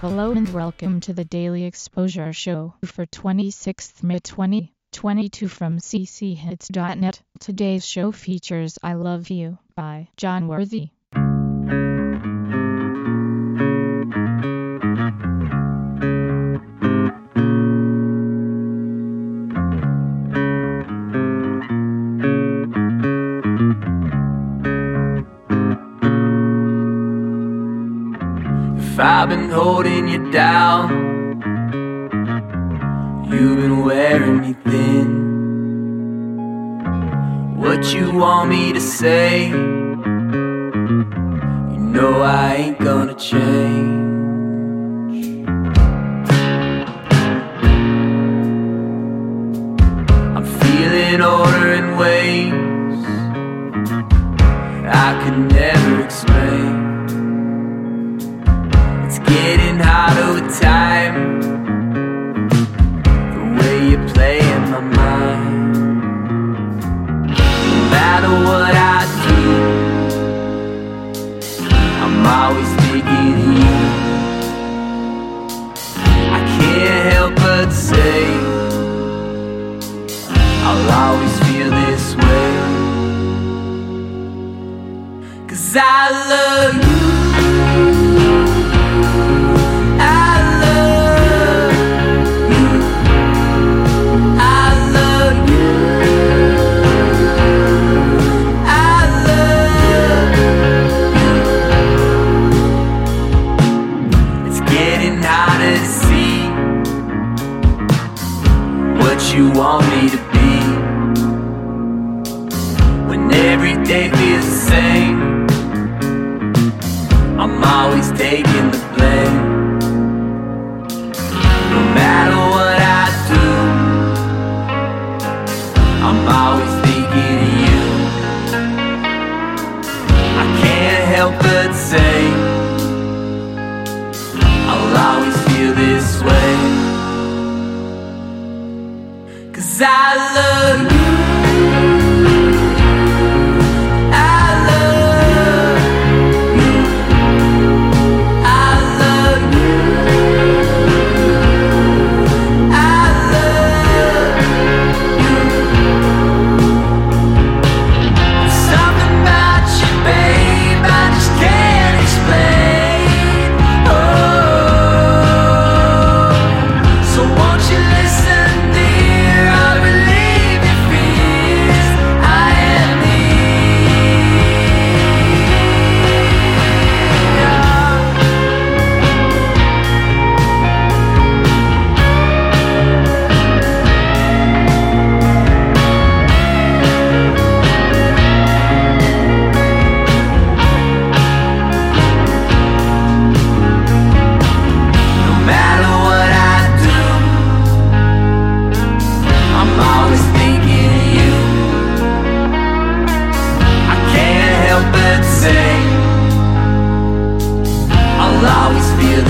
Hello and welcome to the Daily Exposure Show for 26th May 2022 from cchits.net. Today's show features I Love You by John Worthy. I've been holding you down, you've been wearing me thin. What you want me to say? You know I ain't gonna change. I'm feeling older in ways I could never explain. Harder with time. The way you play in my mind. No matter what I do, I'm always thinking of you. I can't help but say, I'll always feel this way. Cause I love you. You want me to be. When every day feels the same, I'm always taking the blame. No matter what I do, I'm always thinking of you. I can't help but say, I'll always feel this way. I love you.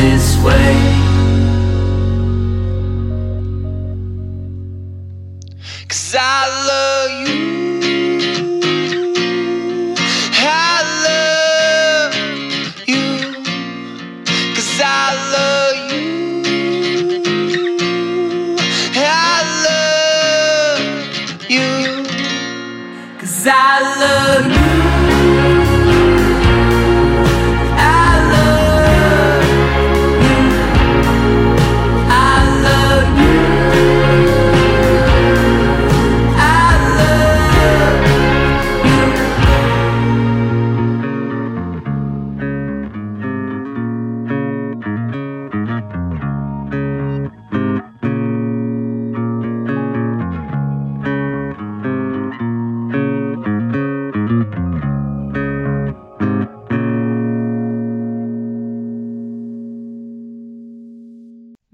This way. Cause I love you. Cause I love you.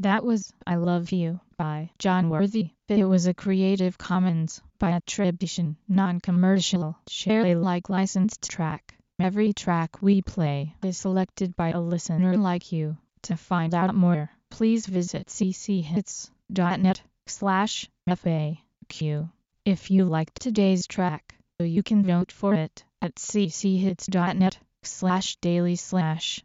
That was I Love You by John Worthy. It was a Creative Commons by attribution, non-commercial, share Alike licensed track. Every track we play is selected by a listener like you. To find out more, please visit cchits.net slash FAQ. If you liked today's track, you can vote for it at cchits.net slash daily slash